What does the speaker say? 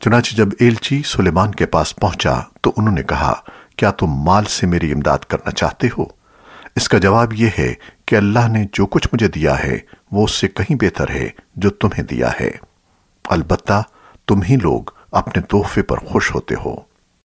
چنانچہ جب ایلچی سلیمان کے پاس پہنچا تو انہوں نے کہا، کیا تم مال سے میری امداد کرنا چاہتے ہو؟ اس کا جواب یہ ہے کہ اللہ نے جو کچھ مجھے دیا ہے، وہ اس سے کہیں بہتر ہے جو تمہیں دیا ہے۔ البتہ تم ہی لوگ اپنے تحفے پر خوش ہوتے ہو۔